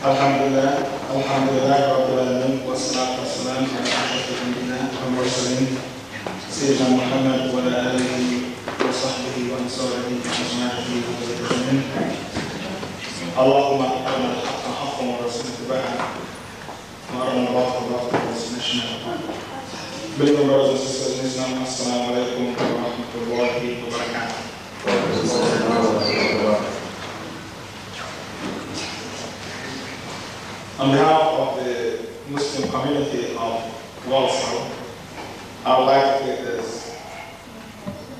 الحمد لله الحمد لله رب العالمين والصلاة والسلام على أشرف الأنبياء والمرسلين سيدنا محمد وعلى آله وصحبه وأنصاره وأزواجه وذريته اللهم أرنا الحق حقا وارزقنا اتباعه. وأرنا الباطل باطلا وارزقنا اجتنابه Believe brothers and sisters in Islam, Assalamu alaikum wa rahmatullahi wa barakatuh. On behalf of the Muslim community of Walsall, I would like to take this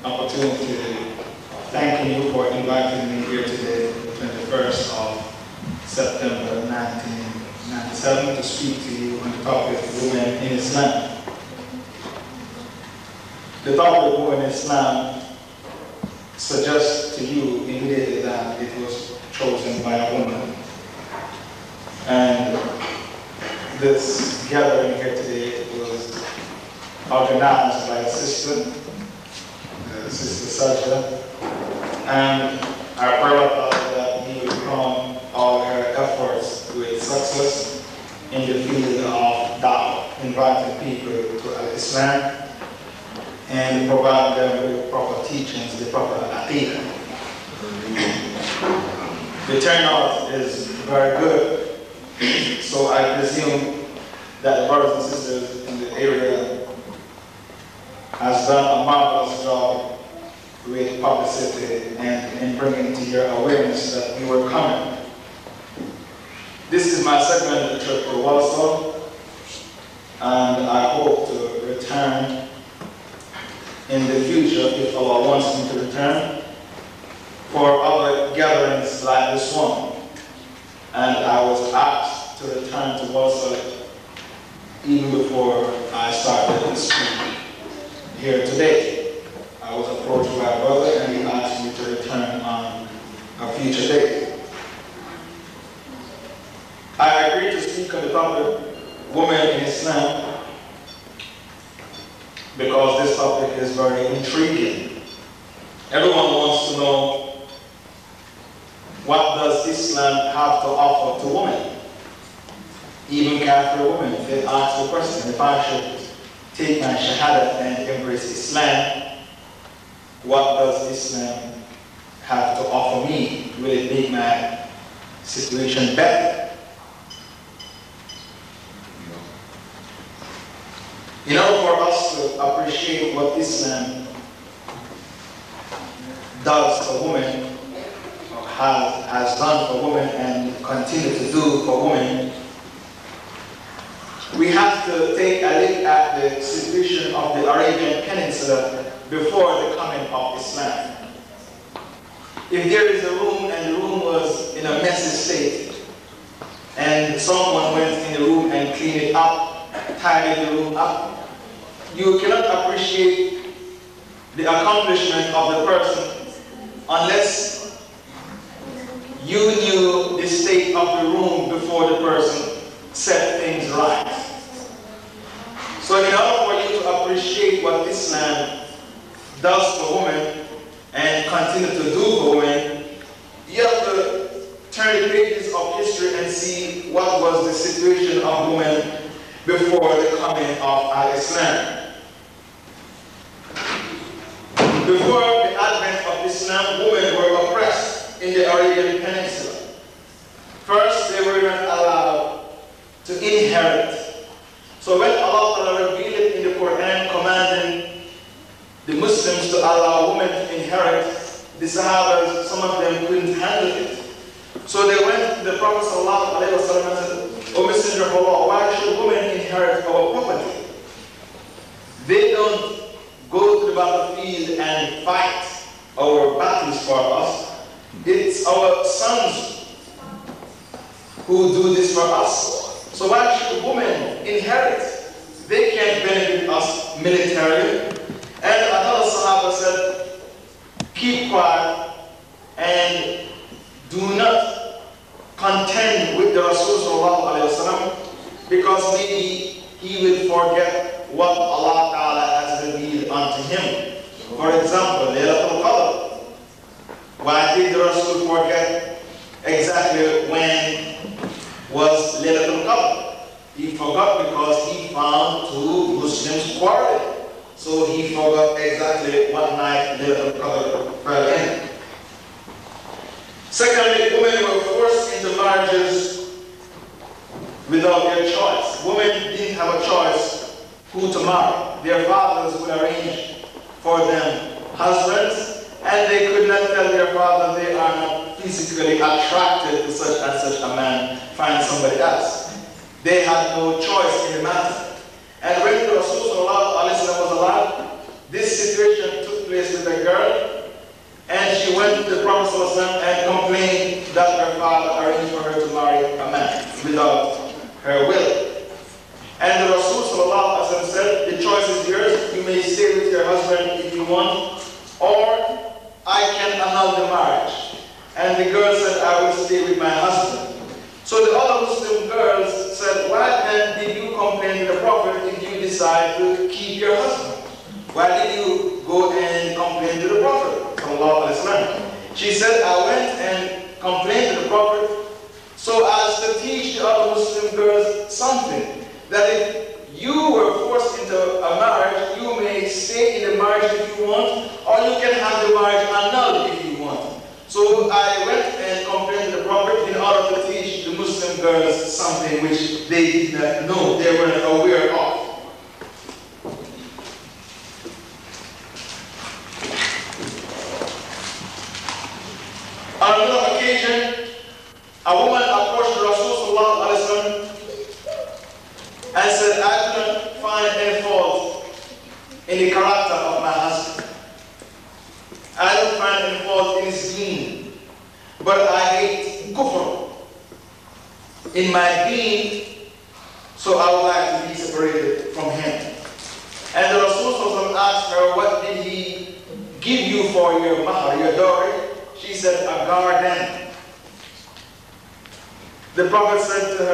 opportunity of thanking you for inviting me here today, the 21st of September 1997, to speak to you on the topic of women in Islam. The topic of women in Islam suggests to you immediately that it was chosen by a woman. And this gathering here today was organized by a sister, uh, Sister Sajda, and I pray with God that He will crown all her efforts with success in the field of da'wah, inviting people to Al-Islam and provide them with proper teachings, the proper aqidah. The turnout is very good. So I presume that the brothers and sisters in the area has done a marvelous job with publicity and in bringing to your awareness that we were coming. This is my second trip to Walsall, and I hope to return in the future if Allah wants me to return for other gatherings like this one. And I was asked to return to Walsall even before I started this school here today. I was approached by a brother and he asked me to return on a future date. I agreed to speak on the topic women in Islam because this topic is very intriguing. Everyone wants to know what does Islam have to offer to women? Even Catholic women, they ask the question, if I should take my Shahada and embrace Islam, what does Islam have to offer me? Will it make my situation better? In order for us to appreciate what Islam does for women, or has, has done for women, and continue to do for women, we have to take a look at the situation of the Arabian Peninsula before the coming of Islam. If there is a room and the room was in a messy state, and someone went in the room and cleaned it up, tidied the room up, you cannot appreciate the accomplishment of the person unless you knew the state of the room before the person set things right. So in order for you to appreciate what Islam does for women and continue to do for women, you have to turn the pages of history and see what was the situation of women before the coming of Al-Islam. Before the advent of Islam, women were oppressed in the Arabian Peninsula. First, they were not allowed to inherit. So when Allah revealed in the Quran commanding the Muslims to allow women to inherit, the Sahabas, some of them couldn't handle it. So they went to the Prophet ﷺ and said, O Messenger of Allah, why should women inherit our property? They don't go to the battlefield and fight our battles for us. It's our sons who do this for us. So why should women inherit? They can't benefit us militarily. And another Sahaba said, keep quiet and do not contend with the Rasul because maybe he will forget what Allah Ta'ala has revealed unto him. For example,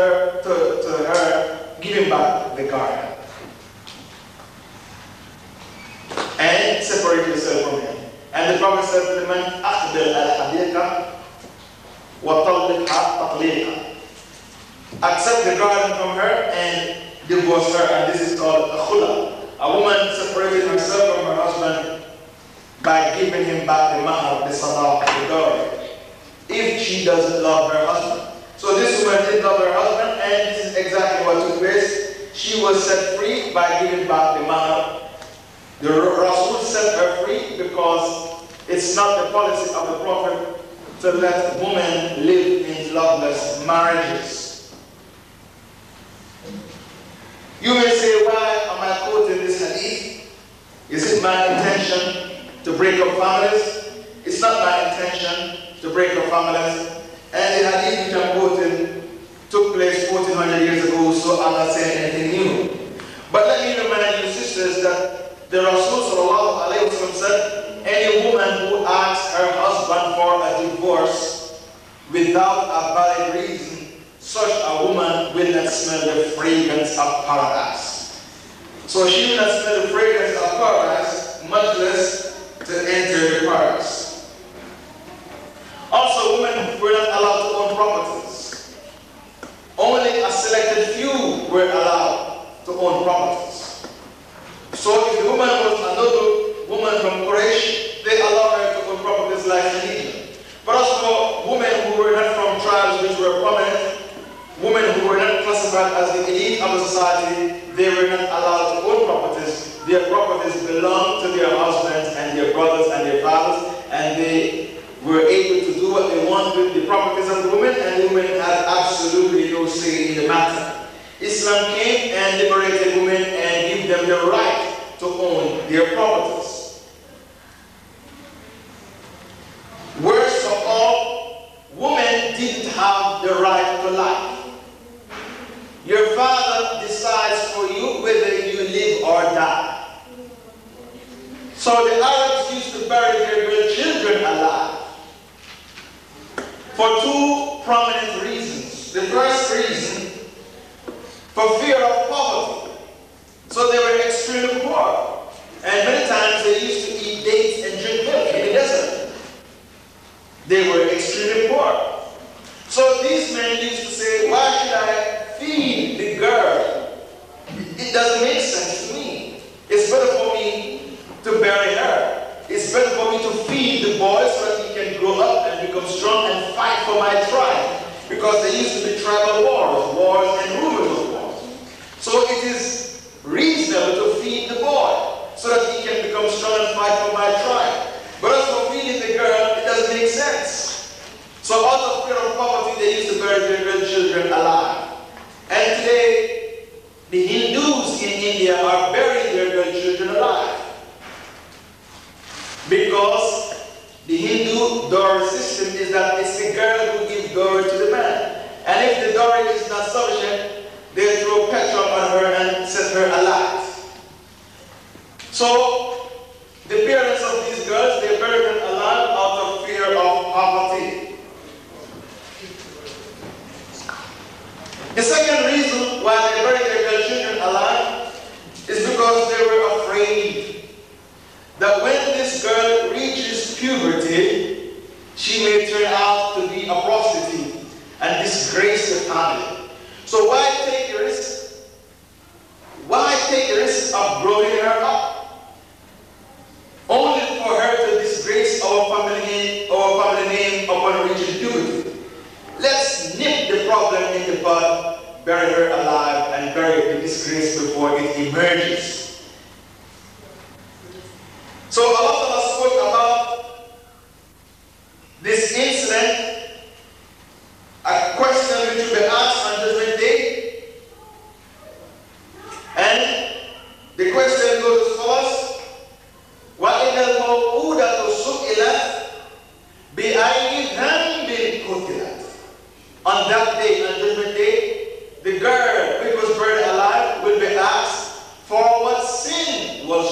her, to, to her, give him back the garden. And separate yourself from him. And the Prophet said to the man, أخبر الحديقة وطلقها تطليقا. Accept the garden from her and divorce her. And this is called a khula. A woman separated herself from her husband by giving him back the mahar, the sadaq, the dowry, if she doesn't love her husband. So this woman did love her husband, and this is exactly what took place. She was set free by giving back the mahar. The Rasul set her free because it's not the policy of the Prophet to let women live in loveless marriages. You may say, why am I quoting this hadith? Is it my intention to break up families. It's not my intention to break up families. And the hadith which I'm quoting took place 1400 years ago, so not saying anything new. But let me remind you, sisters, that the Rasul said, any woman who asks her husband for a divorce without a valid reason, such a woman will not smell the fragrance of paradise. So she will not smell the fragrance of paradise, much less to enter the paradise. Also, women were not allowed to own properties. Only a selected few were allowed to own properties. So if the woman was another woman from Quraysh, they allowed her to own properties like Khadija. But for women who were not from tribes which were prominent, women who were not classified as the elite of the society, they were not allowed to own properties their properties belonged to their husbands and their brothers and their fathers, and they were able to do what they want with the properties of women, and women had absolutely no say in the matter. Islam came and liberated women and gave them the right to own their properties. Worst of all, women didn't have the right to life. Your father decides for you whether you live or die. So the Arabs used to bury their grandchildren alive for two prominent reasons. The first reason, for fear of poverty. So they were extremely poor. And many times they used to eat dates and drink milk in the desert. They were extremely poor. So these men used to say, why should I feed the girl? It doesn't make sense to me. It's better for me to bury her. It's better for me to feed the boys so can grow up and become strong and fight for my tribe. Because there used to be tribal wars, wars and rumors of wars. So it is reasonable to feed the boy so that he can become strong and fight for my tribe. But as for feeding the girl, it doesn't make sense. So out of fear of poverty, they used to bury their grandchildren alive. And today, the Hindus in India are burying their grandchildren alive. Because the Hindu dowry system is that it's the girl who gives dowry to the man. And if the dowry is not sufficient, they throw petrol on her and set her alight. So, the parents of these girls, they bury them alive out of fear of poverty. The second reason why they bury their girl children alive is because they were afraid that when this girl reaches puberty, she may turn out to be a prostitute and disgrace the family. So why take the risk? Why take the risk of growing her up? Only for her to disgrace our family name, our family name upon reaching puberty. Let's nip the problem in the bud, bury her alive, and bury the disgrace before it emerges. So a lot of us spoke about this incident, a question which will be asked on Judgment Day. And the question goes as follows. وَإِذَا الْمَوْءُودَةُ سُئِلَتْ بِأَيِّ ذَنْبٍ قُتِلَتْ On that day, on Judgment Day, the girl which was buried alive will be asked, for what sin was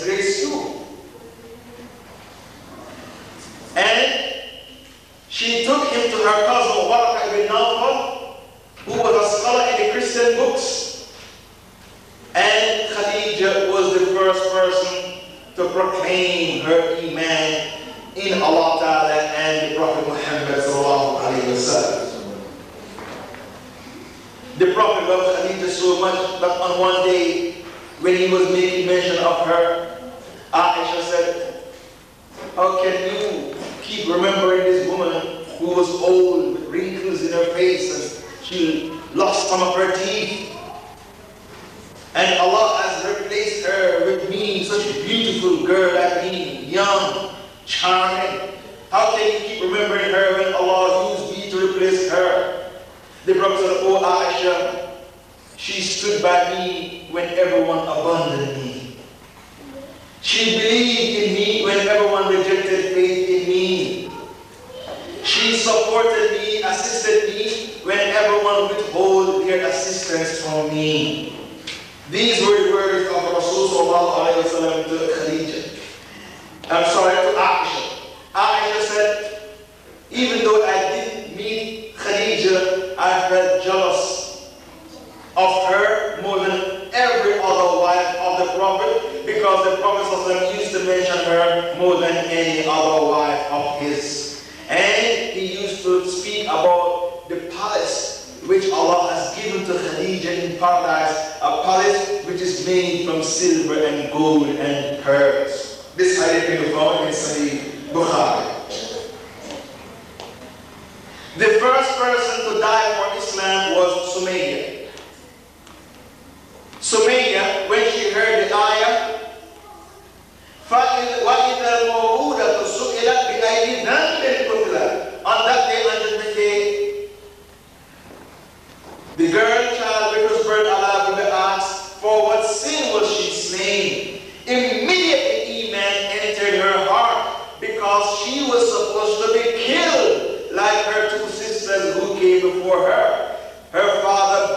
never disgrace you.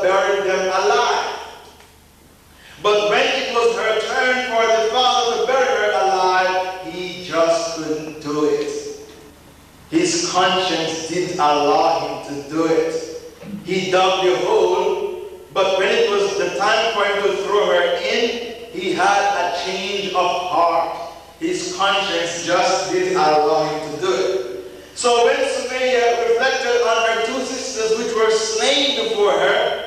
Buried them alive. But when it was her turn for the father to bury her alive, he just couldn't do it. His conscience didn't allow him to do it. He dug the hole, but when it was the time for him to throw her in, he had a change of heart. His conscience just didn't allow him to do it. So when Sumayya reflected on her two sisters which were slain before her,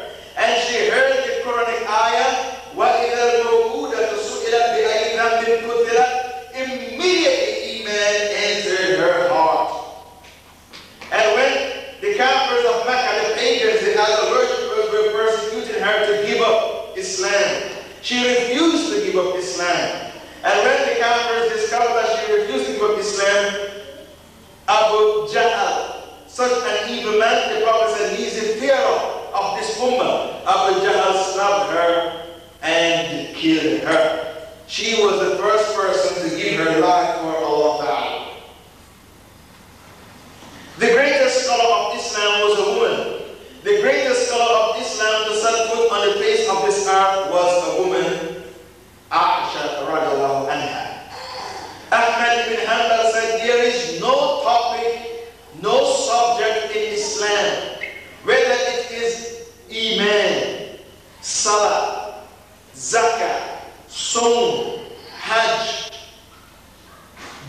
and she heard the Quranic ayah, وَإِذَا الْمَوْءُودَةُ سُئِلَتْ بِأَيِّ ذَنبٍ قُتِلَتْ Immediately Iman entered her heart. And when the Kafirs of Mecca, the pagans, the idol worshippers were persecuting her to give up Islam. She refused to give up Islam. And when the Kafirs discovered that she refused to give up Islam, Abu Jahl, such an evil man, the Prophet said, he is the pharaoh of this woman. Abu Jahl stabbed her and killed her. She was the first person to give her life for Allah Ta'ala. The greatest scholar of Islam was a woman. The greatest scholar of Islam to set foot on the face of this earth was a woman, Aisha radiallahu anha. Ahmad ibn Hanbal said there is no topic, no subject in Islam, whether it is Iman, Salah, Zakah, Sawm, Hajj,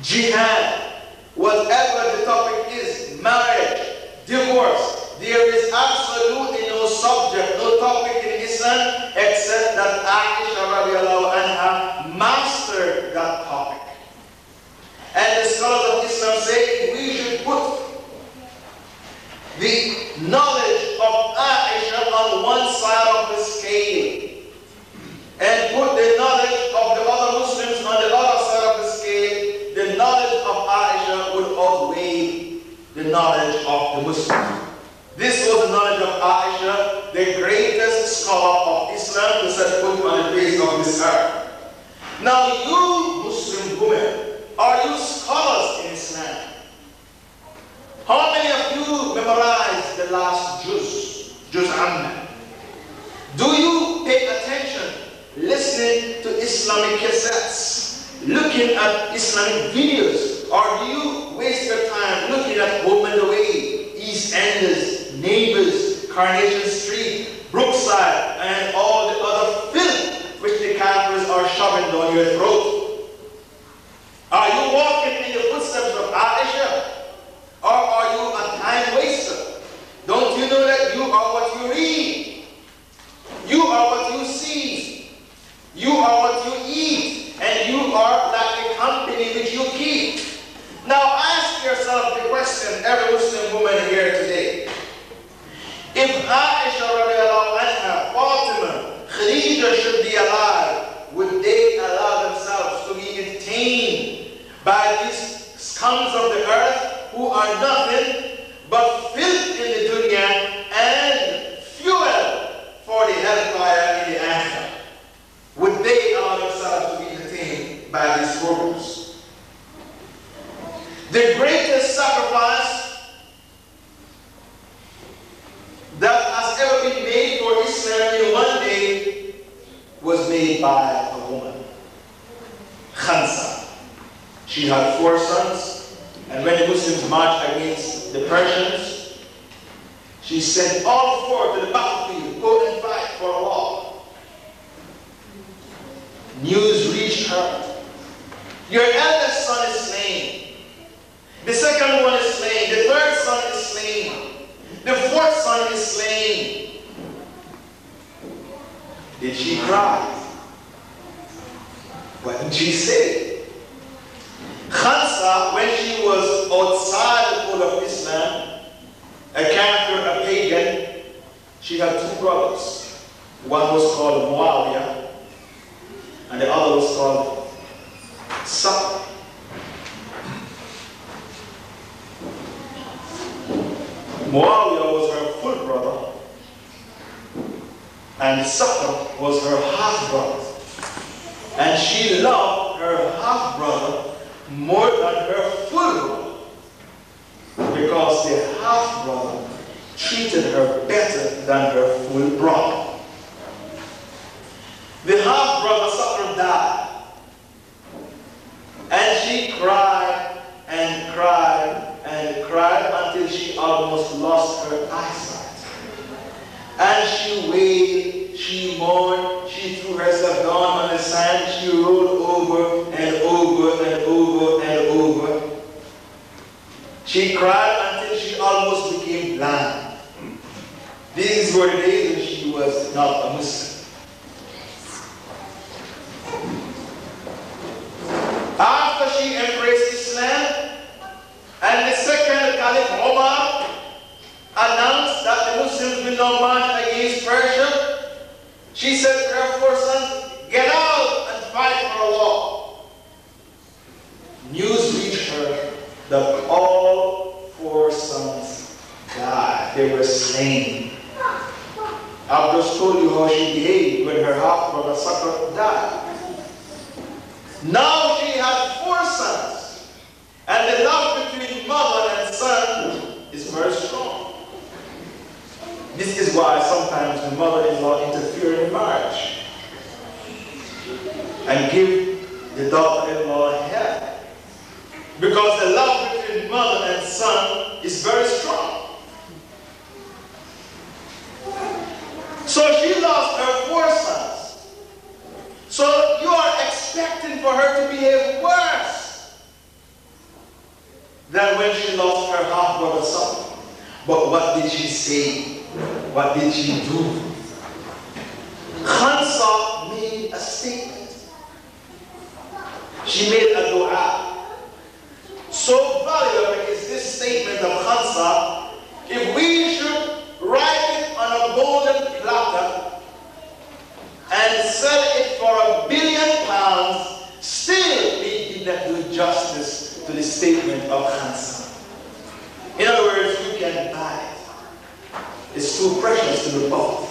Jihad, whatever the topic is, marriage, divorce, there is absolutely no subject, no topic in Islam except that Aisha radiallahu anha mastered that topic. And the scholars of Islam say we should put the knowledge of Aisha on one side of the scale and put the knowledge of the other Muslims on the other side of the scale, the knowledge of Aisha would outweigh the knowledge of the Muslims. This was the knowledge of Aisha, the greatest scholar of Islam to set foot on the face of this earth. Now you Muslim women, are you scholars in Islam? How many of you memorized last juz, juz amma? Do you pay attention listening to Islamic cassettes, looking at Islamic videos, or do you waste your time looking at Home and Away, EastEnders, Neighbors, Coronation Street, Brookside, and all the other filth which the cameras are shoving down your throat? yourself the question, every Muslim woman here today. If Aisha to anha, Fatima, Khadija should be alive, would they allow themselves to be entertained by these scums of the earth who are nothing but filth in the dunya and fuel for the hellfire in the after? Would they allow themselves to be entertained by these fools? The greatest sacrifice that has ever been made for Islam in one day was made by a woman, Khansa. She had four sons, and when the Muslims marched against the Persians, she sent all four to the battlefield, go and fight for Allah. News reached her. Your eldest son is slain. The second one is slain. The third son is slain. The fourth son is slain. Did she cry? What did she say? Khansa, when she was outside the fold of Islam, a character, a pagan, she had two brothers. One was called Muawiyah, and the other was called Sakhr. Muawiyah was her full brother, and Sakhr was her half brother. And she loved her half brother more than her full brother because the half brother treated her better than her full brother. The half brother Sakhr died, and she cried and cried and cried until she almost lost her eyesight. And she wailed, she mourned, she threw herself down on the sand, she rolled over and over and over and over. She cried until she almost became blind. These were days when she was not a Muslim. After she embraced Islam, and the second Caliph Omar announced that the Muslims will not march against Persia. She said to her four sons, get out and fight for Allah. News reached her that all four sons died. They were slain. I've just told you how she behaved when her half-brother Sakra died. Now she had four sons. And the love between mother and son is very strong. This is why sometimes the mother-in-law interfere in marriage and give the daughter-in-law help. Because the love between mother and son is very strong. So she lost her four sons. So you are expecting for her to behave worse than when she lost her half-brother son. But what did she say? What did she do? Khansa made a statement. She made a dua. So valuable is this statement of Khansa, if we should write it on a golden platter and sell it for a billion pounds, still we did not do justice to the statement of Khansa. In other words, you can buy it. It's too precious to be bought.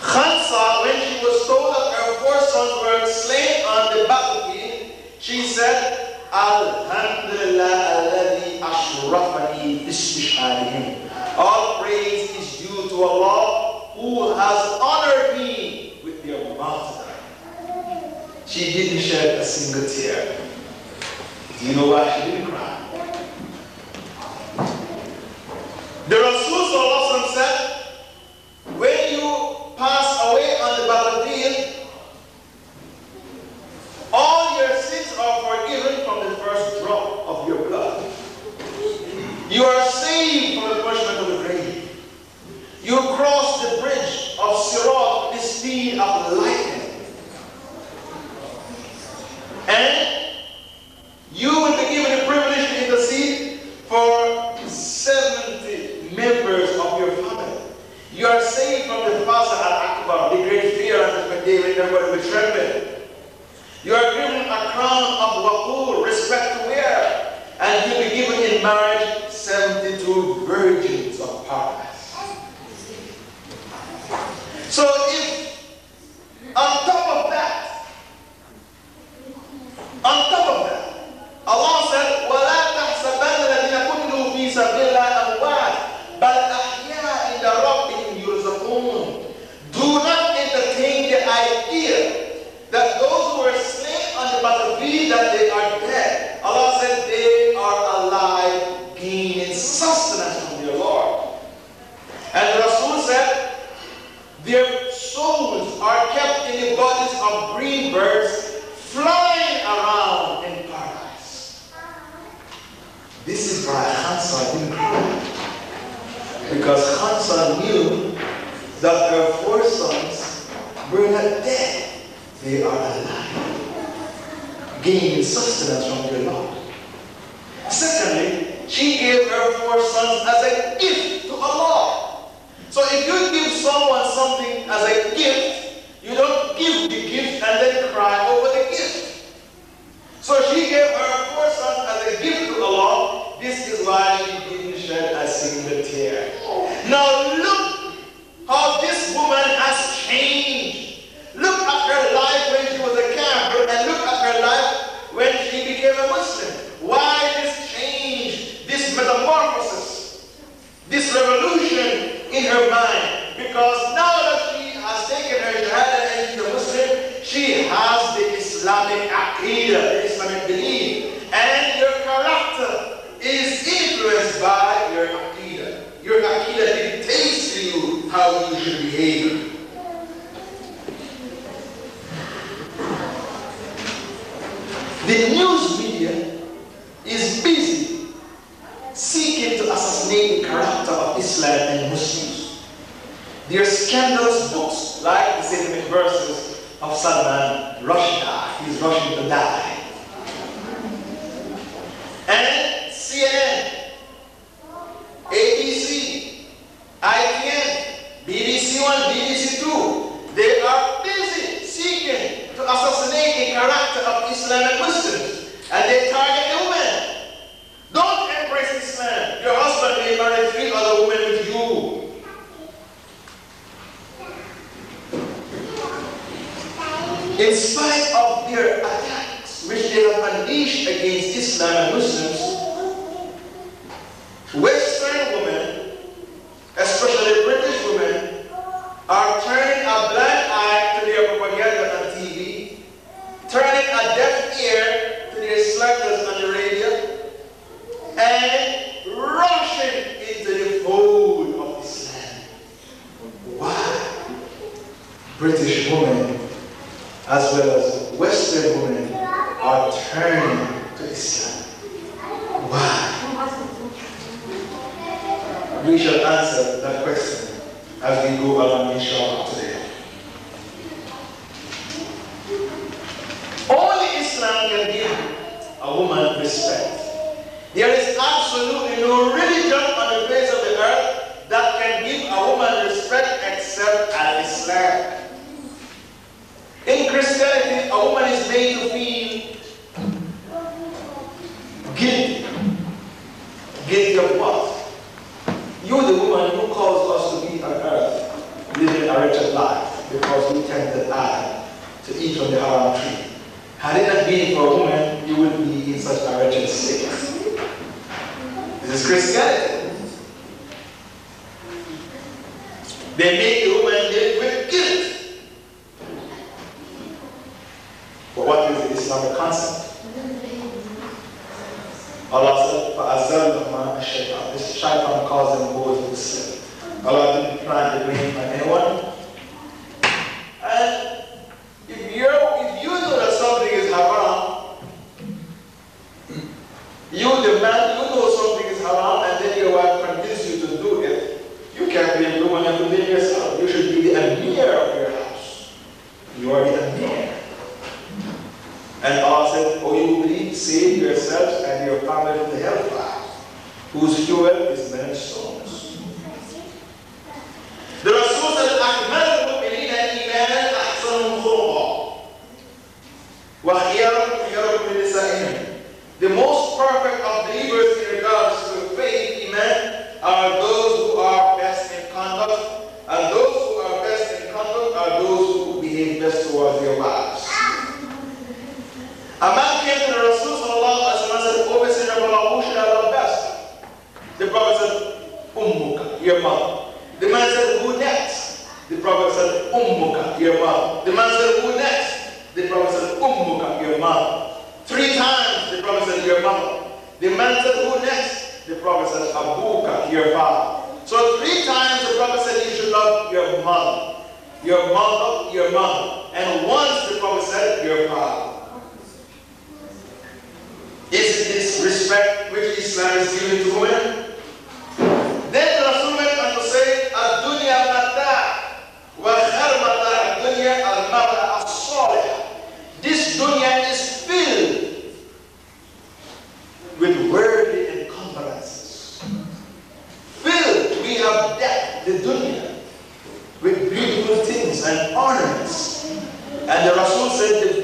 Khansa, when she was told that her four sons were slain on the battlefield, she said, Alhamdulillah alladhi ashrafani istishhadihim. All praise is due to Allah who has honored me with their martyrdom. She didn't shed a single tear. Do you know Islamic aqidah, Islamic belief, and your character is influenced by your aqidah. Your aqidah dictates to you how you should behave. The news media is busy seeking to assassinate the character of Islam and Muslims. Their scandalous books, like the Satanic Verses of Salman Rushdie, die. And CNN, ABC, ITN, BBC 1, BBC 2, they are busy seeking to assassinate the character of Islamic Muslims. And they target In spite of their attacks, which they have unleashed against Islam and Muslims, Western women, especially British women, are turning a blind eye to their propaganda on TV, turning a deaf ear to their slanders on the radio, and rushing into the fold of Islam. Why? British as well as Western women, are turning to Islam. Why? We shall answer that question as we go along, inshallah, today. Only Islam can give a woman respect. There is absolutely no religion on the face of the earth that can give a woman respect except Islam. In Christianity, a woman is made to feel guilty. Guilty of what?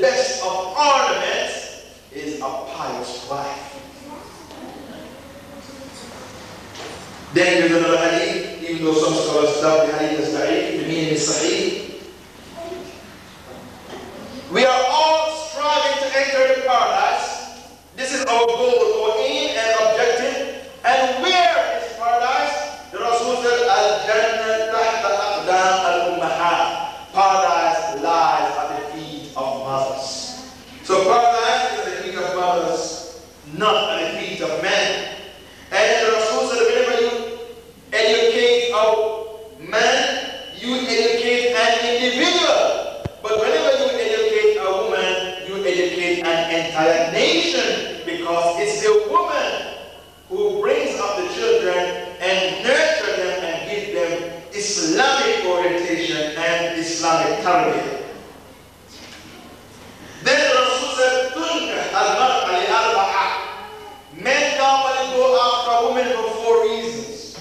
Best of ornaments is a pious wife. Then there's another hadith, even though some scholars doubt the hadith as da'if, the meaning is sahih. We are all striving to enter the paradise. This is our goal, our aim and objective. And where is paradise? The Rasul said, Al-Jannah tahta aqdam al-ummahat. Paradise lies at the feet of mothers. So paradise is feet of mothers, not the feet of men. And the Rasul said, whenever you educate a man, you educate an individual. But whenever you educate a woman, you educate an entire nation because it's the woman who brings up the children and nurture them and give them Islamic orientation and Islamic tarbiyah. Then the Rasul said, "Tunka al-mar'a li arba'a." Men normally go after women for four reasons.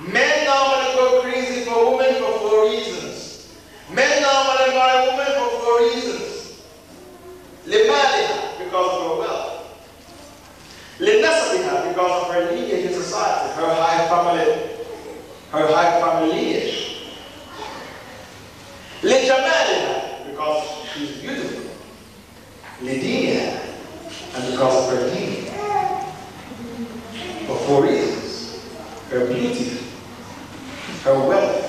Men normally go crazy for women for four reasons. Men normally marry women for four reasons. Limaliha, because of her wealth. Linasabiha, because of her lineage in society, her high family, her high family lineage. Lijamaliha, because she's beautiful. Lidiniha, and because of her deen. For four reasons. Her beauty, her wealth,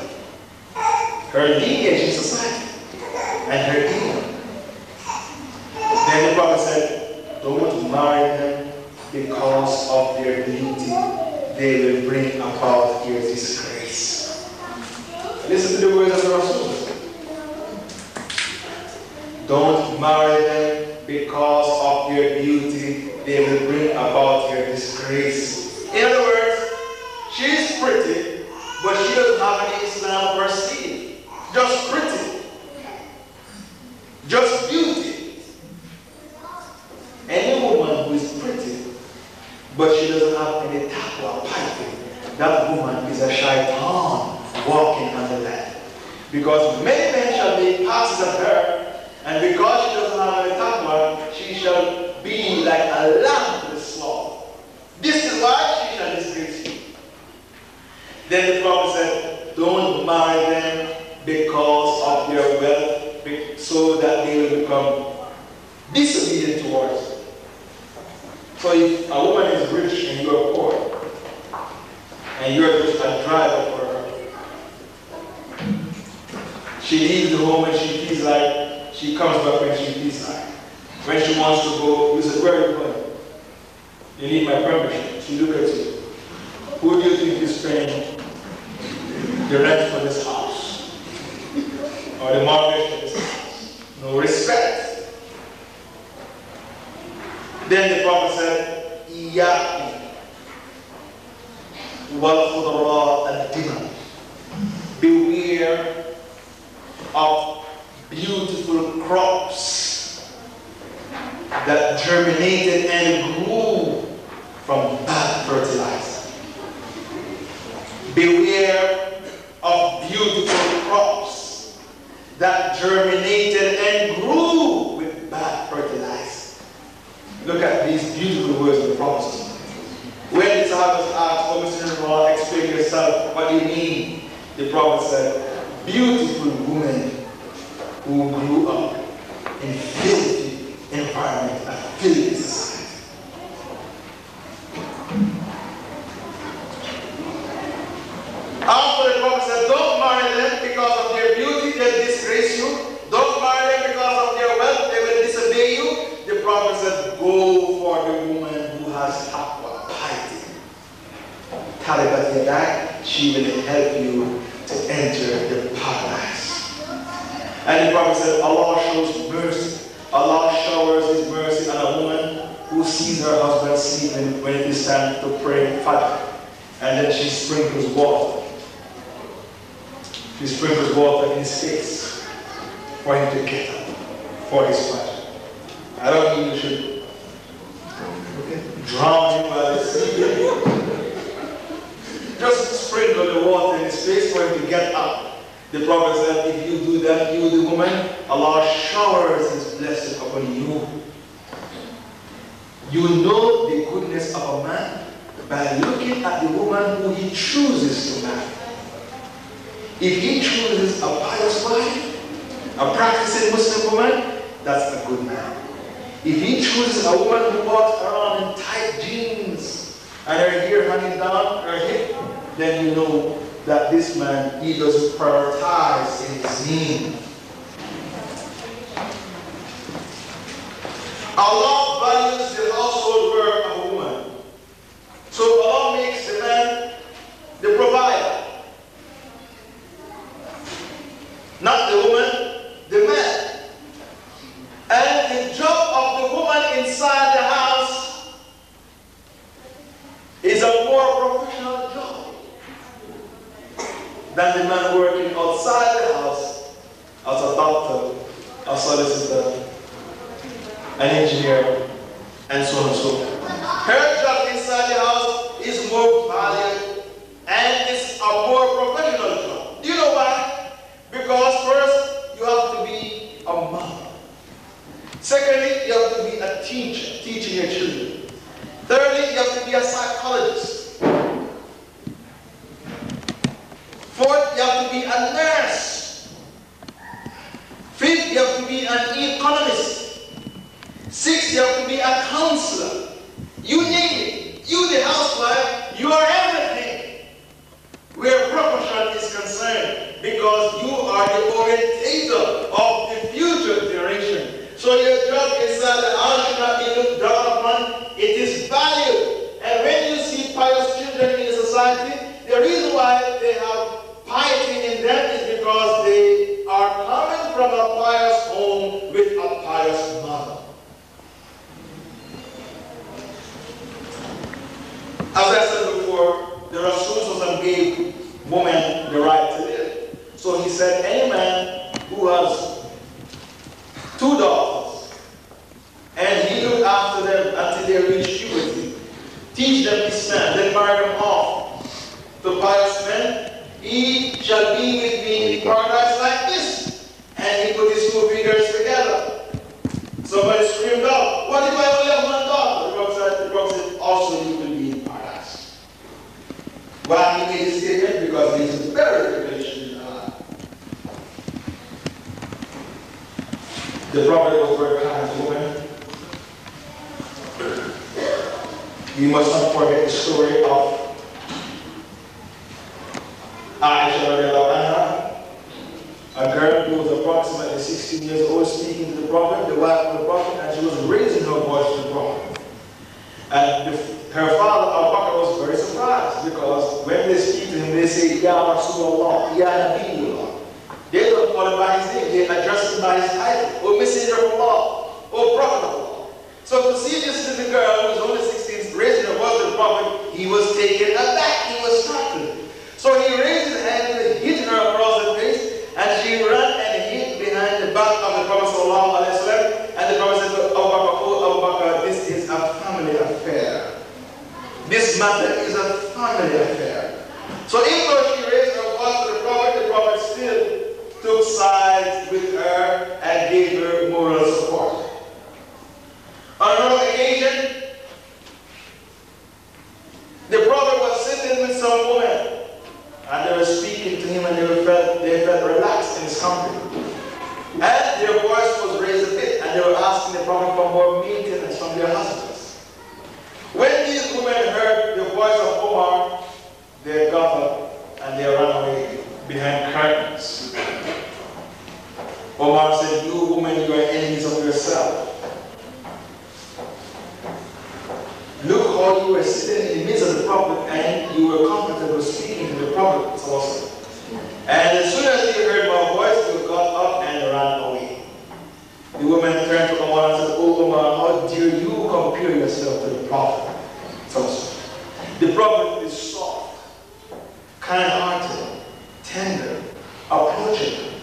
her lineage in society, and her deen. Then the prophet said, don't marry them because of their beauty. They will bring about your disgrace. Listen to the words of the Rasul. Don't marry them because of your beauty. They will bring about your disgrace. In other words, she's pretty, but she doesn't have any Islam per se. Just pretty. Just beauty. Any woman who is pretty, but she doesn't have any taqwa, piety, that woman is a shaitan walking on the land. Because many men shall be passed of her, and because she doesn't have any taqwa, she shall be like a lamb to the slaughter. This is why she shall disgrace you. Then the prophet said, Don't marry them because of their wealth, so that they will become disobedient towards. So if a woman is rich and you are poor, and you are just a driver for her, she leaves the home and she feels like she comes back when she feels like. When she wants to go, you say, Where are you going? You need my permission. She look at you. Who do you think is paying the rent for this house? Or the mortgage for this house? No respect. Then the Prophet said, Iyaki wal khudra al Beware of beautiful crops that germinated and grew from bad fertilizer. Beware of beautiful crops that germinated and grew with bad fertilizer. Look at these beautiful words of the. When the Sahabas asked, Oh, Mr. Raw, explain yourself, what do you mean? The Prophet said, Beautiful women who grew up in filthy environment, a filthy society. After the Prophet said, don't marry them because of their beauty, they disgrace you. Don't marry them because of their wealth, they will disobey you. The Prophet said, go for the woman who has taqwa, piety. Talibat that she will help you to enter the paradise. And the Prophet said, Allah shows mercy. Allah showers His mercy on a woman who sees her husband sleeping when it is time to pray Fajr. And then she sprinkles water she sprinkles water in his face for him to get up for his Fajr. I don't mean you should drown him while he's sleeping. Just sprinkle the water in his face for him to get up. The Prophet said, if you do that, you, the woman, Allah showers His blessing upon you. You know the goodness of a man by looking at the woman who he chooses to marry. If he chooses a pious wife, a practicing Muslim woman, that's a good man. If he chooses a woman who walks around in tight jeans and her hair hanging down her hip, then you know that this man, he doesn't prioritize his need. Allah values the household work of a woman. So Allah makes the man the provider. Not the woman, the man. And the job of the woman inside the house is a more professional job than the man working outside the house as a doctor, a solicitor, an engineer, and so on and so forth. Her job inside the house is more valuable and it's a more professional job. Do you know why? Because first, you have to be a mother. Secondly, you have to be a teacher, teaching your children. Thirdly, you have to be a psychologist. Fourth, you have to be a nurse. Fifth, you have to be an economist. Sixth, you have to be a counselor. You name it. You, the housewife, you are everything where profession is concerned because you are the orientator of the future generation. So your job inside the house should not be looked down upon. It is valued. And when you see pious children in society, the reason why they have piety in them is because they are coming from a pious home with a pious mother. As I said before, the Rasul gave women the right to live. So he said, any man who has two daughters, and he looked after them until they reach puberty, teach them Islam, then marry them off to pious men, he shall be with me in paradise like this. And he put his two fingers together. Somebody screamed out, what if I only have one daughter? The Prophet said, the Prophet said, also you will be in paradise. Why he made this statement? Because he is very privileged in The Prophet was very kind to women. We must not forget the story of Aisha a girl who was approximately 16 years old speaking to the Prophet, the wife of the Prophet, and she was raising her voice to the Prophet. And the, her father, Abu Bakr, was very surprised because when they speak to him, they say, Ya Rasulullah, Ya Nabiullah. They don't call him by his name, they address him by his title, O Messenger of Allah, O Prophet of Allah. So to see this little girl who was only 16 raising her voice to the Prophet, he was taken aback, he was startled. So he raised his hand and hit her across the face, and she ran and hid behind the back of the Prophet and the Prophet said to Abu Bakr, oh Abu Bakr, this is a family affair. This matter is a family affair. So even though she raised her voice to the Prophet, the Prophet still took sides with her and gave her moral support. On another occasion, the Prophet was sitting with some women and they were speaking to him and they felt, they felt relaxed in his company. And their voice was raised a bit and they were asking the Prophet for more maintenance from their husbands. When these women heard voice of Omar, they got up and they ran away behind curtains. Omar said, You women, you are enemies of yourself. Look how you were sitting in the midst of the Prophet and you were comfortable speaking to the Prophet. And as soon as he heard my voice, he got up and ran away. The woman turned to Omar and said, Oh Omar, how dare you compare yourself to the prophet? The prophet is soft, kind-hearted, tender, approachable.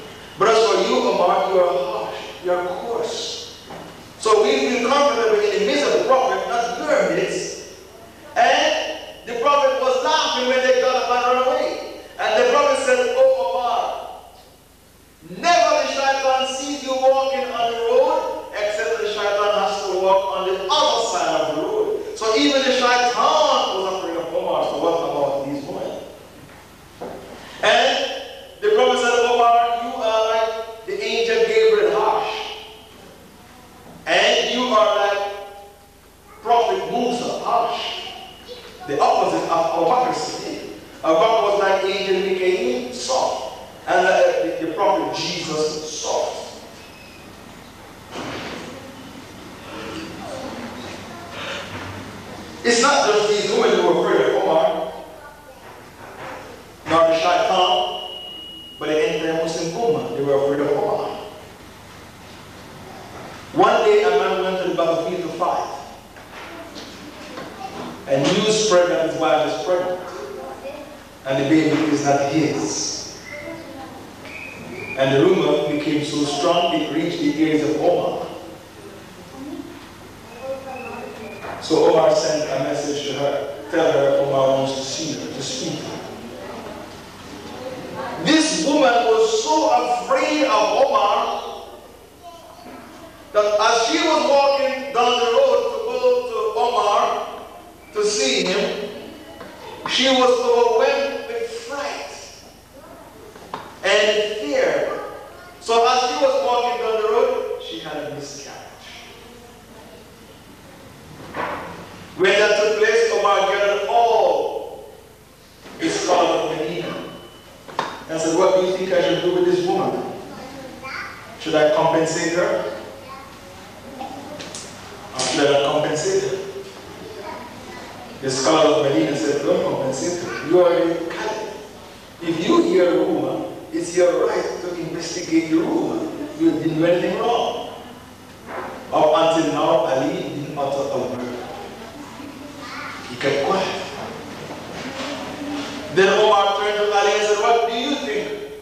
Then Omar turned to Ali and said, What do you think?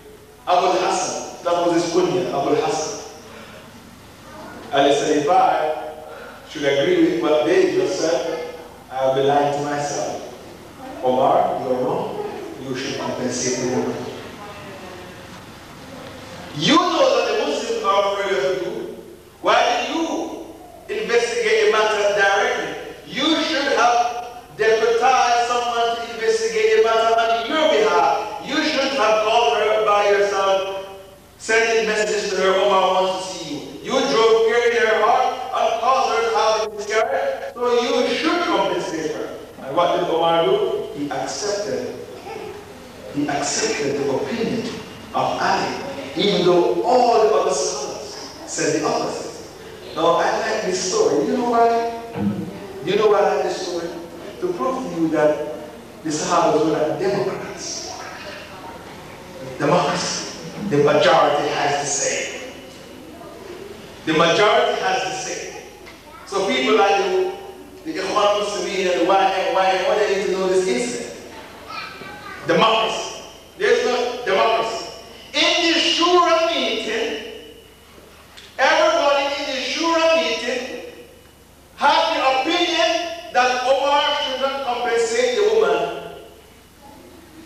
Abu Hassan. That was his kunya, Abu Hassan. Ali said, If I should agree with what they just said, I will be lying to myself. Omar, you are wrong. You should compensate the woman. You know that the Muslims are afraid of you. Why did you investigate the matter directly? You should have deputized someone to investigate the matter on your behalf. You should have called her by yourself, sending messages to her, Omar wants to see you. You drove fear in her heart and caused her to have a miscarriage, so you should compensate her. And what did Omar do? He accepted. He accepted the opinion of Ali, even though all the other scholars said the opposite. Now, I like this story. You know why? You know why I like this story? To prove to you that the Sahabas were not Democrats. Democracy. The majority has to say. The majority has to say. So people like the, the Ikhwan Muslimin and YN, what they need to know this incident. Democracy. There's no democracy. In the Shura meeting, everybody in the Shura meeting had the opinion that Omar should not compensate the woman.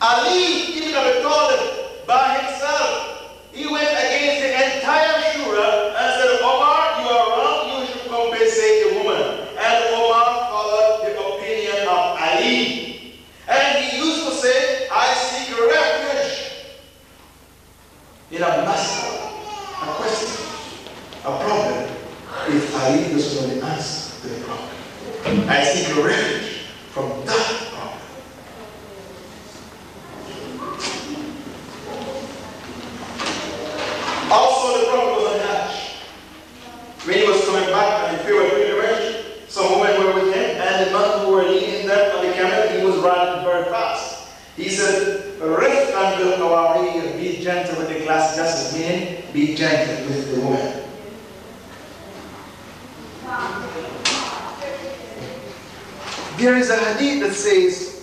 Ali ibn Abi Talib by himself, he went against the entire Shura and said, Omar, you are wrong, you should compensate the woman. And Omar followed the opinion of Ali. And he used to say, I seek refuge in a master, a question, a problem, if Ali doesn't know the answer to the problem. I seek refuge from that problem. Also, the prophet was on Hajj. When he was coming back and the fear of pilgrimage, some women were with him, and the men who were leading them on the camel, he was riding very fast. He said, Rest and be gentle with the glass just as men be gentle with the woman. There is a hadith that says,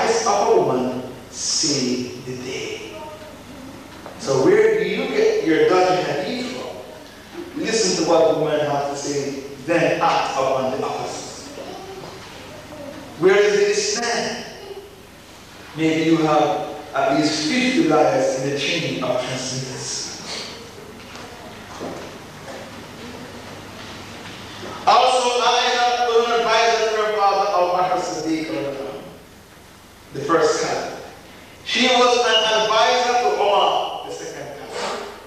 advice of a woman saved the day. So where do you get your hadith from? Listen to what the women have to say, then act upon the opposite. Where is it stand? Maybe you have at least 50 liars in the chain of transmitters. Also, Aisha was an advisor to her father, Abu Bakr Siddiq, the first caliph. She was an advisor to Omar, the second caliph.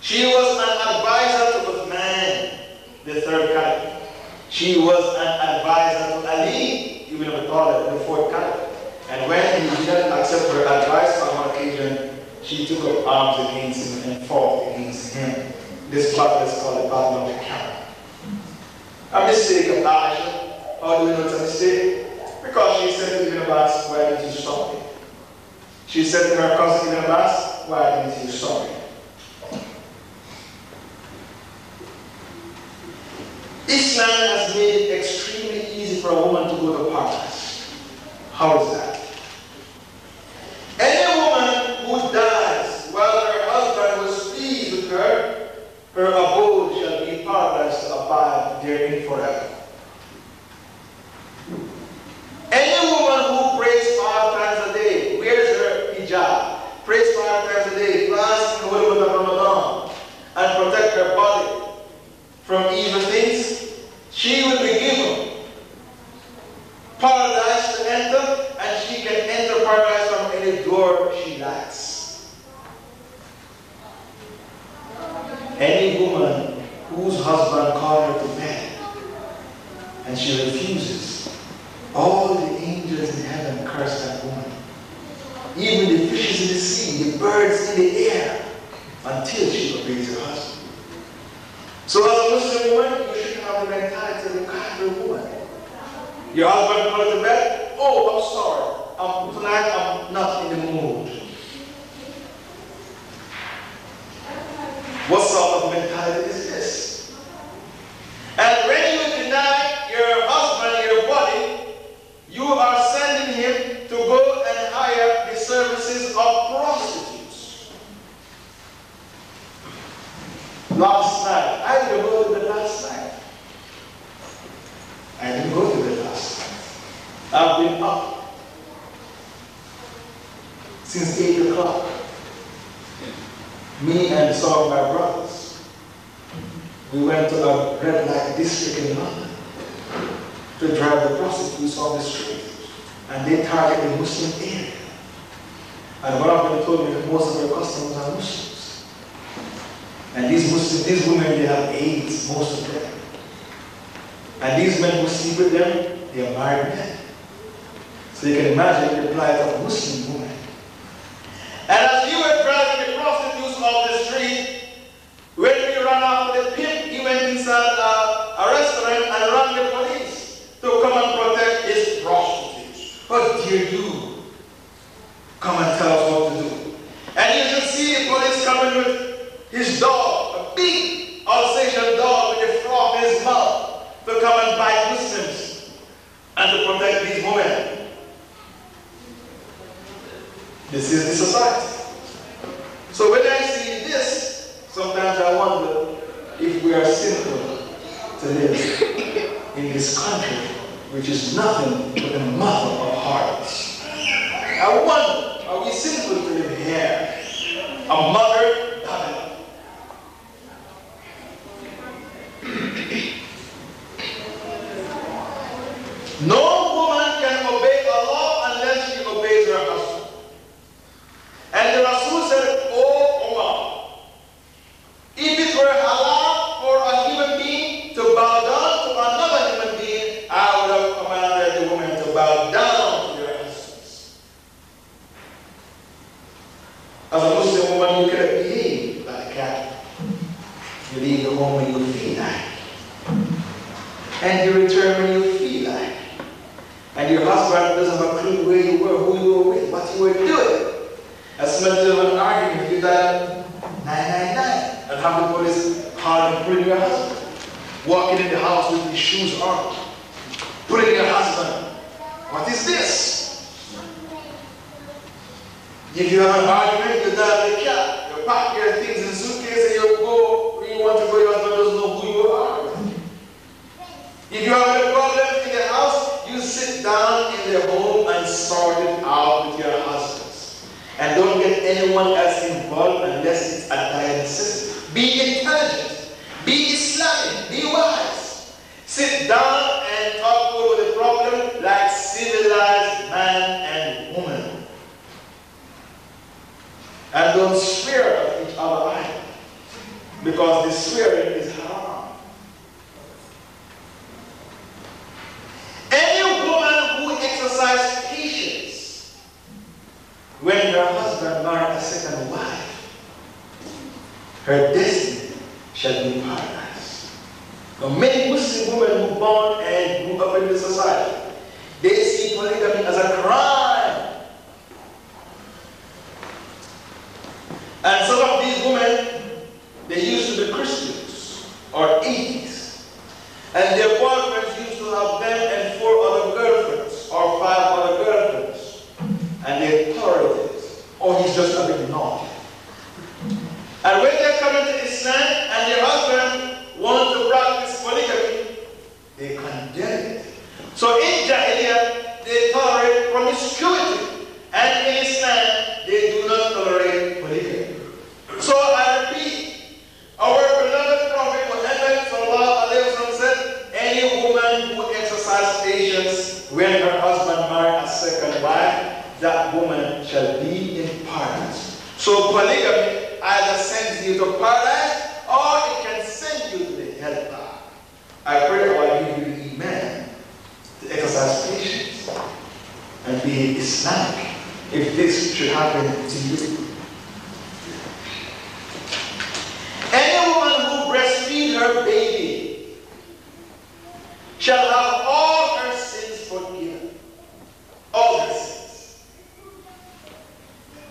She was an advisor to Uthman, the third caliph. She was an advisor to Ali, ibn Abi Talib, the fourth caliph. And when he didn't accept her advice on one occasion, she took up arms against him and fought against him. This battle is called the Battle of the Camel. A mistake of Aisha. How do we know it's a mistake? Because she said to Ibn Abbas, why did you stop me? She said to her cousin Abbas, why didn't you me? Islam has made it extremely easy for a woman to go to paradise. How is that? Any woman who dies while her husband was pleased with her, her abode shall be paradise to abide therein forever. Any woman who prays five times a hijab, prays five times a day, fasts in the month of Ramadan, and protect her body from evil things, she will be given paradise to enter, and she can enter paradise from any door she likes. Any woman whose husband called her to bed and she refuses, all the angels in heaven curse that woman. Even the fishes in the sea, the birds in the air, until she obeys her husband. So as a Muslim woman, you should have the mentality of a godly woman. Your husband called to bed, oh, I'm sorry. Um, tonight I'm not in the mood. What sort of mentality is this? And when you deny the police bring your husband. Walking in the house with his shoes on. Putting your husband. What is this? If you have an argument, you dial the cat. You pack your things in suitcase and you go where you want to go. Your husband doesn't know who you are. If you have a problem in the house, you sit down in the home and sort it out with your husbands. And don't get anyone else involved unless it's a necessity. Be intelligent. Be Islamic. Be wise. Sit down and talk over the problem like civilized man and woman. And don't swear at each other either. Because the swearing is haram. Any woman who exercises patience when her husband married a second wife, her destiny shall be paradise. Now, many Muslim women who born and grew up in the society, they see polygamy as a crime. And some of these women, they used to be Christians or atheists. And their boyfriends used to have them and four other girlfriends or five other girlfriends. And they tolerate it. Or he's just a bit naughty. And when they come into Islam and their husband wants to practice polygamy, they condemn it. So in Jahiliyyah, they tolerate promiscuity. And in Islam, they do not tolerate polygamy. So I repeat, our beloved Prophet Muhammad said, any woman who exercises patience when her husband marries a second wife, that woman shall be in paradise. So polygamy either sends you to paradise or it can send you to the hellfire. I pray Allah give you iman to exercise patience and be Islamic if this should happen to you. Any woman who breastfeeds her baby shall have all her sins forgiven. All her sins.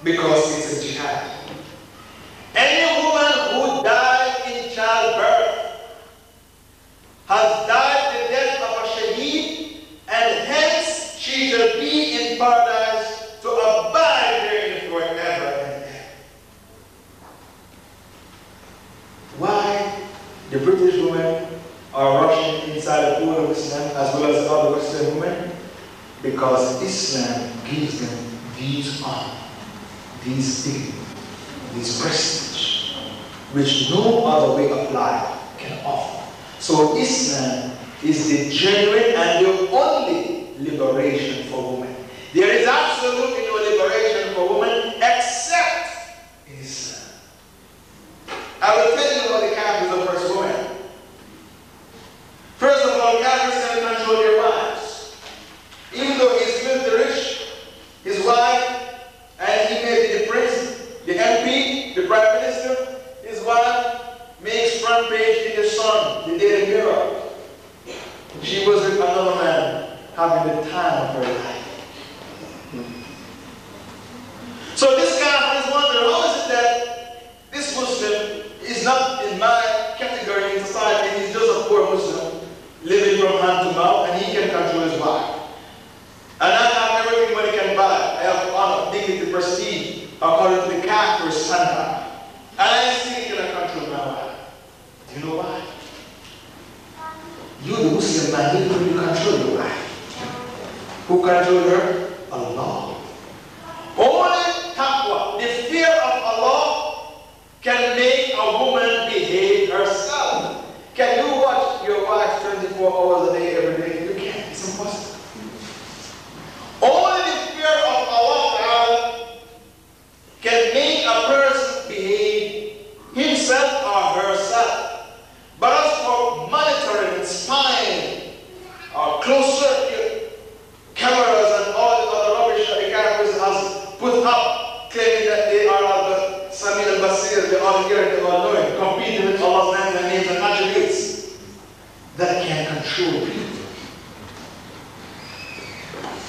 Because it's a jihad. Any woman who died in childbirth has died the death of a shaheed, and hence she shall be in paradise to abide therein forever and ever. Why the British women are rushing inside the pool of Islam as well as other Western women? Because Islam gives them these honor, these dignity, these prestige, which no other way of life can offer. So Islam is the genuine and the only liberation for women. There is absolutely no liberation for women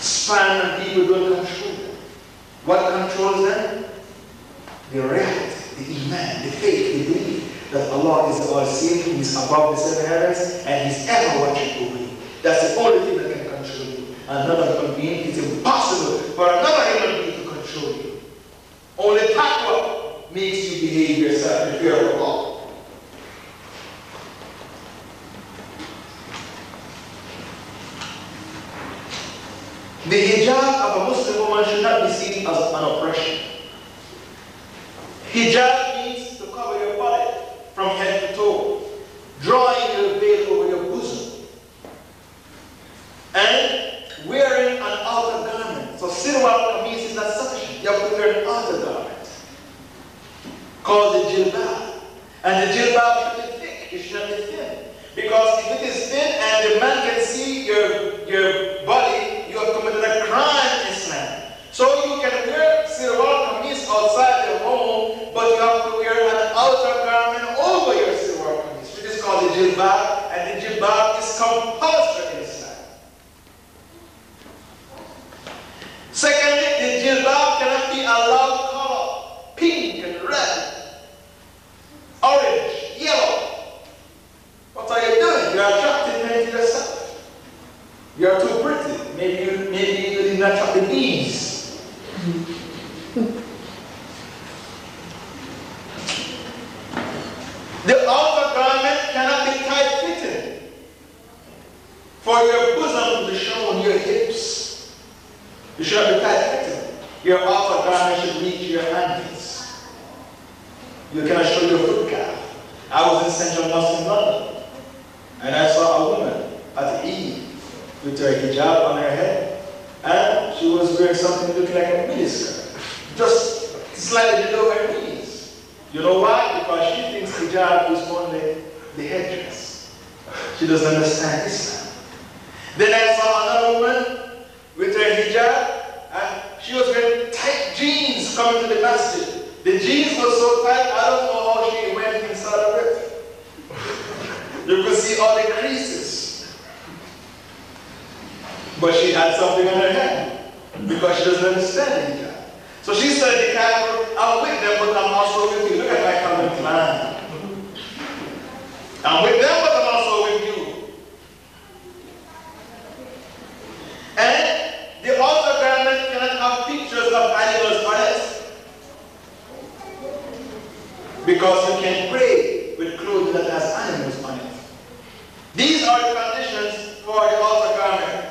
Spying on people don't control them. What controls them? The reality, the iman, the faith, the belief that Allah is all seeing, He's above the seven heavens, and He's ever watching over you. That's the only thing that can control you. Another human being, it's impossible for another human being to control you. Only taqwa makes you behave yourself in fear of Allah. The hijab of a Muslim woman should not be seen as an oppression. Hijab means to cover your body from head to toe, drawing your veil over your bosom, and wearing an outer garment. So salwar kameez is not sufficient. You have to wear an outer garment called the jilbab. And the jilbab should be thick, it should not be thin. Because if it is thin and the man can see your, your body, you have committed a crime in Islam. So you can wear salwar kameez outside the home, but you have to wear an outer garment over your salwar kameez, which is called the jilbab, and the jilbab is compulsory in Islam. Secondly, the jilbab cannot be a loud color, pink and red, orange, yellow. What are you doing? You are attracting men to yourself. You are too pretty. Maybe you, maybe you did not attract the bees. The outer garment cannot be tight fitting. For your bosom to show your hips. You should be tight fitting. Your outer garment should reach your ankles. You cannot show your foot calf. I was in Central Mosque in London. And I saw a woman at Eid with her hijab on her head. And she was wearing something looking like a miniskirt. Just slightly below her knees. You know why? Because she thinks hijab is only the headdress. She doesn't understand Islam. Then I saw another woman with her hijab, and she was wearing tight jeans coming to the masjid. The jeans were so tight, I don't know how she went inside of it. You could see all the creases. But she had something on her head because she doesn't understand hijab. So she said to Catholic, I'm with them, but I'm also with you. Look at my comment line. I'm with them, but I'm also with you. And the outer garment cannot have pictures of animals on it. Because you can pray with clothes that has animals on it. These are the conditions for the altar garment.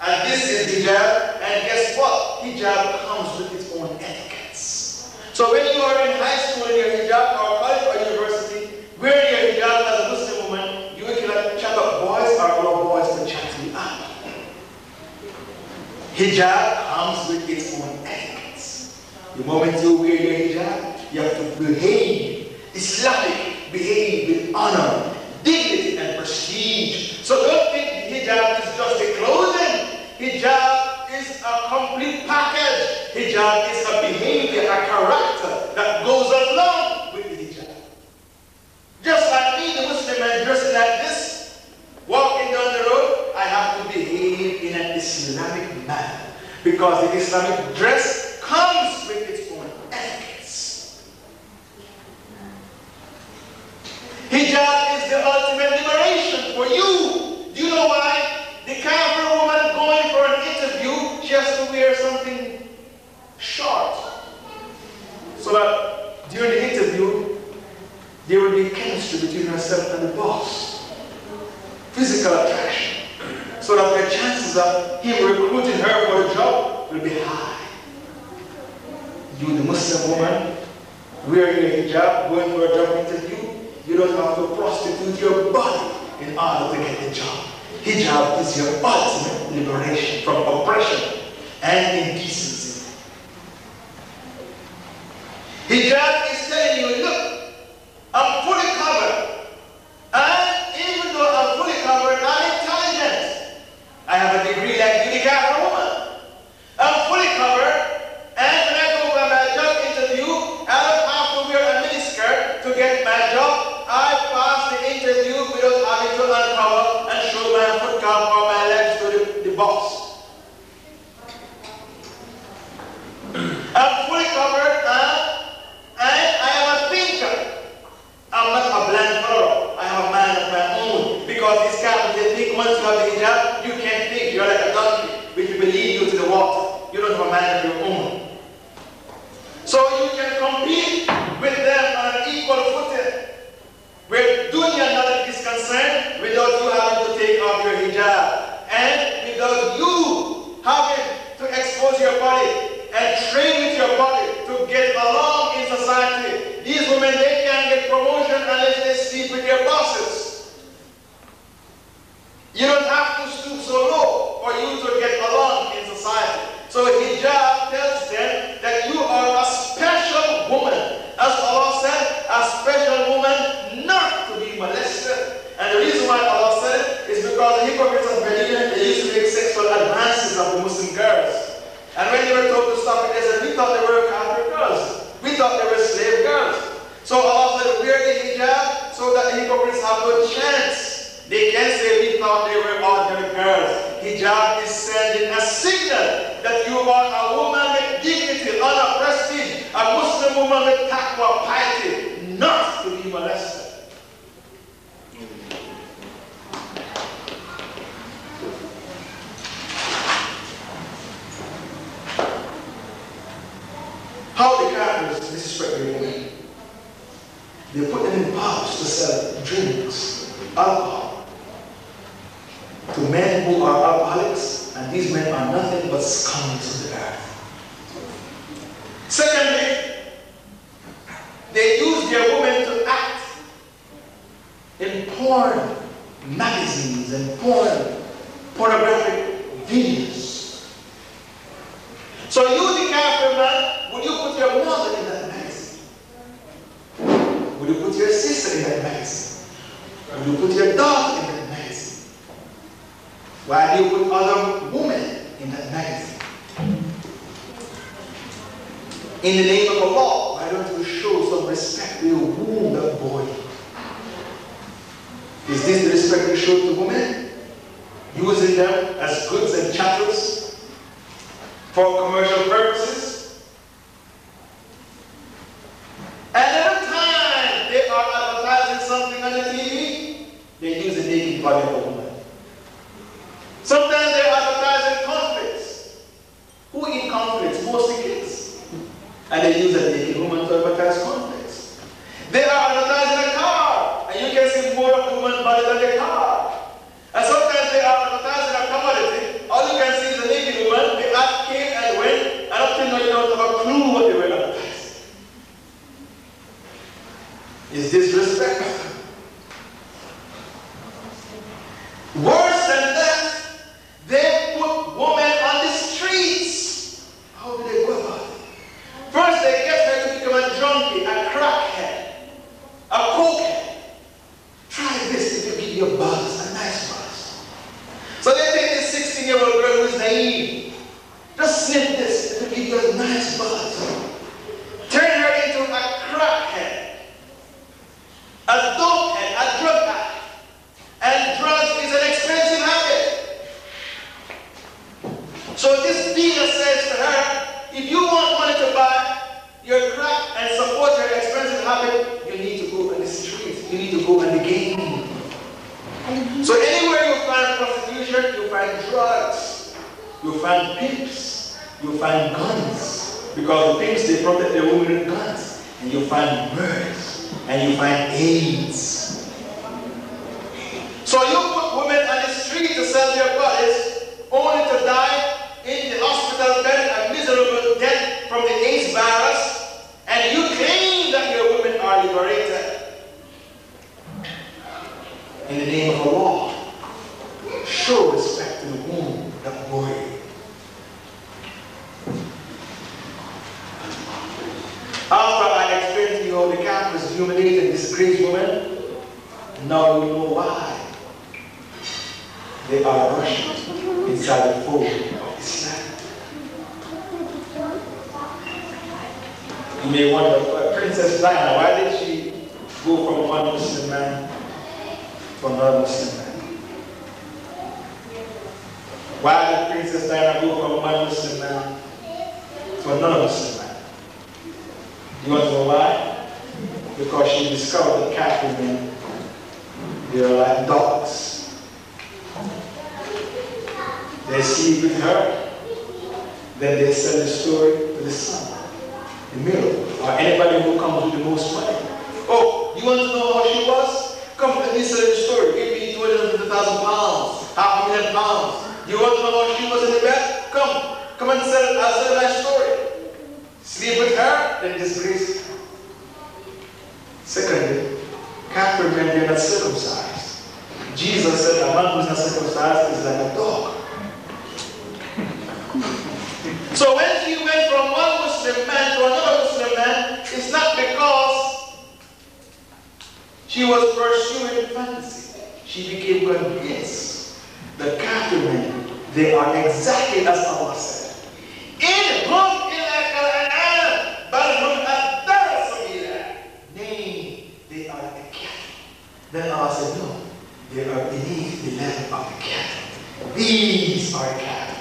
And this is hijab And guess what? hijab comes with its own etiquettes. So when you are in high school in your hijab or college or university, wearing your hijab as a Muslim woman, you cannot chat up boys or allow boys to chat you up. Hijab comes with its own etiquettes. The moment you wear your hijab, you have to behave Islamic, behave with honor, dignity, and prestige. So don't think hijab is just a clothing. Hijab is a complete package. Hijab is a behavior, a character that goes along with the hijab. Just like me, the Muslim man dressing like this, walking down the road, I have to behave in an Islamic manner. Because the Islamic dress comes with its own etiquettes. Hijab is the ultimate liberation for you. Do you know why? The Kafir woman going for an something short. So that during the interview, there will be chemistry between herself and the boss. Physical attraction. So that the chances of him recruiting her for the job will be high. You, the Muslim woman, wearing a hijab, going for a job interview, you don't have to prostitute your body in order to get the job. Hijab is your ultimate liberation from oppression and indecency. Hijab is telling you, look, I'm fully covered. And even though I'm fully covered, I'm intelligent. I have a degree like Kafir woman. I'm fully covered. And when I go for my job interview, I don't have to wear a miniskirt to get my job. I pass the interview without having to uncover and show my foot cup or my legs to the, the boss. I'm fully covered uh, and I am a thinker. I'm not a blind follower. I have a mind of my own. Because this Catholics, they think once you have the hijab, you can't think. You're like a donkey, which will lead you to the water. You don't have a your own. So you can compete with them on an equal footing. Where dunya knowledge is concerned, without you having to take off your hijab. And without you having to expose your body and train with your body to get along in society. These women, they can't get promotion unless they sleep with their bosses. You don't have to stoop so low for you to get along in society. So hijab tells them that you are a special woman. As Allah said, a special woman not to be molested. And the reason why Allah said it is because the hypocrites of Medina, they used to make sexual advances of the Muslim girls. And when they were told to stop it, they said, we thought they were Catholic girls. We thought they were slave girls. So Allah said, wear the hijab so that the hypocrites have no chance. They can say we thought they were ordinary girls. Hijab is sending a signal that you are a woman with dignity, honor, prestige, a Muslim woman with taqwa, piety, not to be molested. How the Catholics disrespect the women. They put them in pubs to sell drinks, alcohol, to men who are alcoholics, and these men are nothing but scums of the earth. Secondly, they use their women to act in porn magazines and porn, pornographic videos. So you, the Catholic man, would you put your mother in that magazine? Would you put your sister in that magazine? Would you put your daughter in that? Why do you put other women in that magazine? In the name of Allah, why don't you show some respect to your womb, that boy? Is this the respect you show to women? Using them as goods and chattels for commercial purposes? They are Russian inside the fold of Islam. You may wonder, Princess Diana, why did she go from one Muslim man to another Muslim man? Why did Princess Diana go from one Muslim man to another Muslim man? You want to know why? Because she discovered that cat men, they are like dogs. They sleep with her, then they sell the story to the Sun, the mirror, or anybody who comes with the most money. Oh, you want to know how she was? Come, let me you the story. Give me 250,000 pounds, half a million pounds. You want to know how she was in the bed? Come, come and sell, I'll tell my story. Sleep with her, then disgrace. Secondly, Catholic men, they're not circumcised. Jesus said a man who's not circumcised is like a dog. So when she went from one Muslim man to another Muslim man, it's not because she was pursuing fantasy. She became convinced that Catholic men, they are exactly as Allah said. In whom they are the cattle. Then Allah said, no, they are beneath the level of the cattle. These are cattle.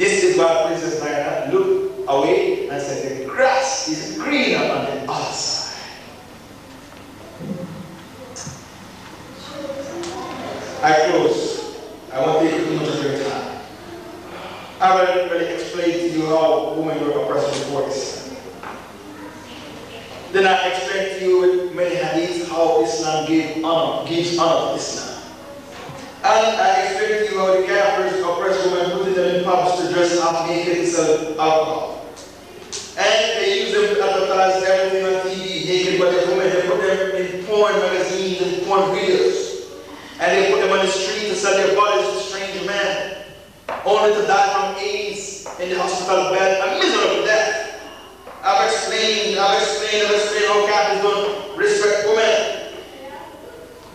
This is why Princess Diana looked away and said, the grass is greener on the other side. I close. I won't take too much of your time. I will already explain to you how women were oppressed before Islam. Then I explained to you with many hadiths how Islam gave honor, gives honor to Islam. And I to you how the Kafirs oppressed women, putting them in pubs to dress up naked and sell alcohol. And they use them to advertise everything on TV, naked but the women, they put them in porn magazines and porn videos. And they put them on the street to sell their bodies to strange men, only to die from AIDS in the hospital bed, a miserable death. I've explained, I've explained, I've explained how Catholics don't respect women.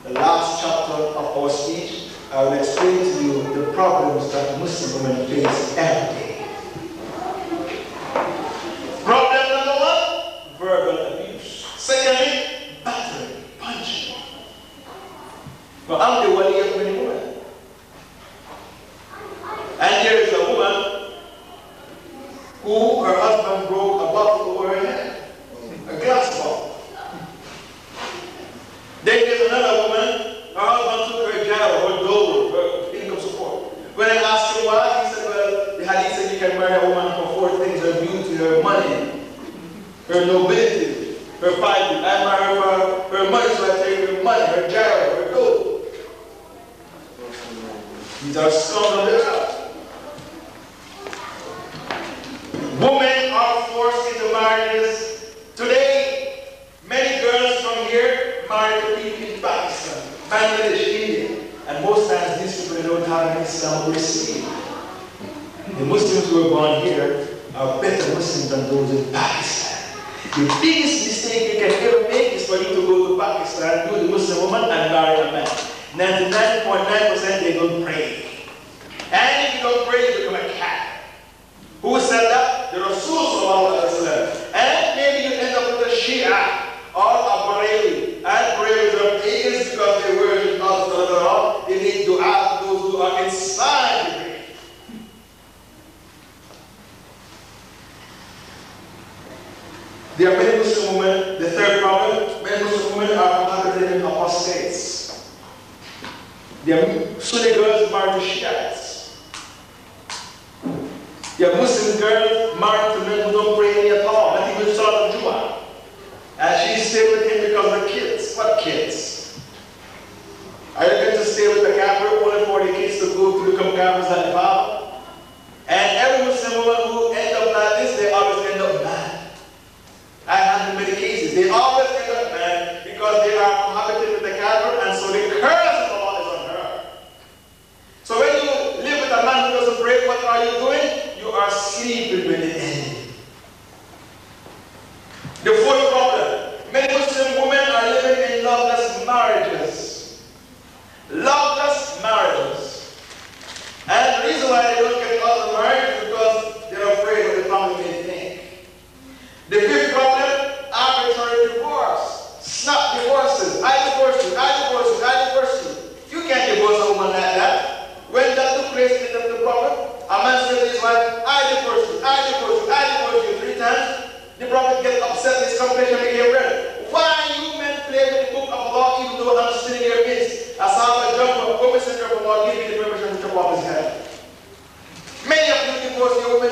The last chapter of our speech, I will explain to you the problems that Muslim women face every day.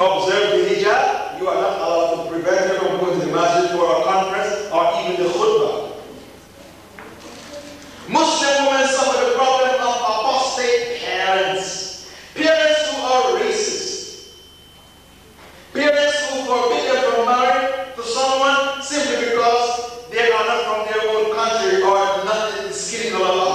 observe the hijab, you are not allowed to prevent her from going to the masjid for a conference or even the khutbah. Muslim women suffer the problem of apostate parents. Parents who are racist. Parents who forbid them from marrying to someone simply because they are not from their own country or not skilled in Allah.